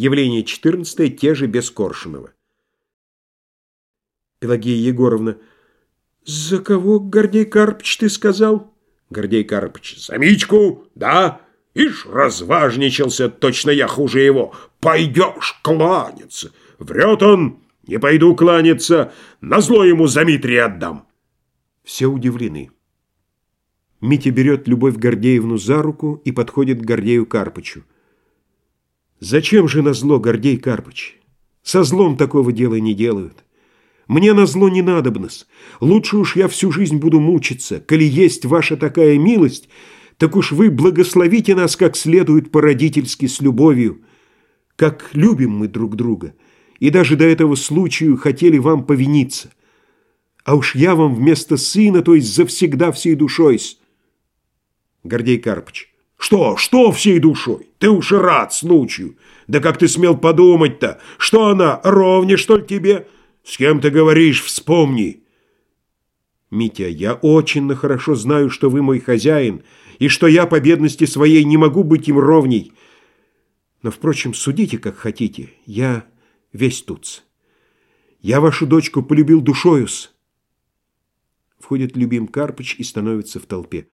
Явление 14 те же без Коршунова. Пелагея Егоровна. «За кого, Гордей Карпыч, ты сказал?» Гордей Карпыч. «За Митьку, да? Ишь, разважничался, точно я хуже его. Пойдешь кланяться. Врет он, не пойду кланяться, назло ему за Митрия отдам». Все удивлены. Митя берет Любовь Гордеевну за руку и подходит к Гордею Карпычу. «Зачем же на зло, Гордей Карпыч? Со злом такого дела не делают. Мне на зло не надобно-с. Лучше уж я всю жизнь буду мучиться. Коли есть ваша такая милость, так уж вы благословите нас как следует по-родительски с любовью, как любим мы друг друга, и даже до этого случаю хотели вам повиниться. А уж я вам вместо сына, то есть завсегда всей душой -с. Гордей Карпыч. Что, что всей душой? Ты уж и рад случаю. Да как ты смел подумать-то? Что она, ровне, что ли, тебе? С кем ты говоришь, вспомни. Митя, я очень хорошо знаю, что вы мой хозяин, и что я по бедности своей не могу быть им ровней. Но, впрочем, судите, как хотите. Я весь тут. Я вашу дочку полюбил душою-с. Входит Любим Карпыч и становится в толпе.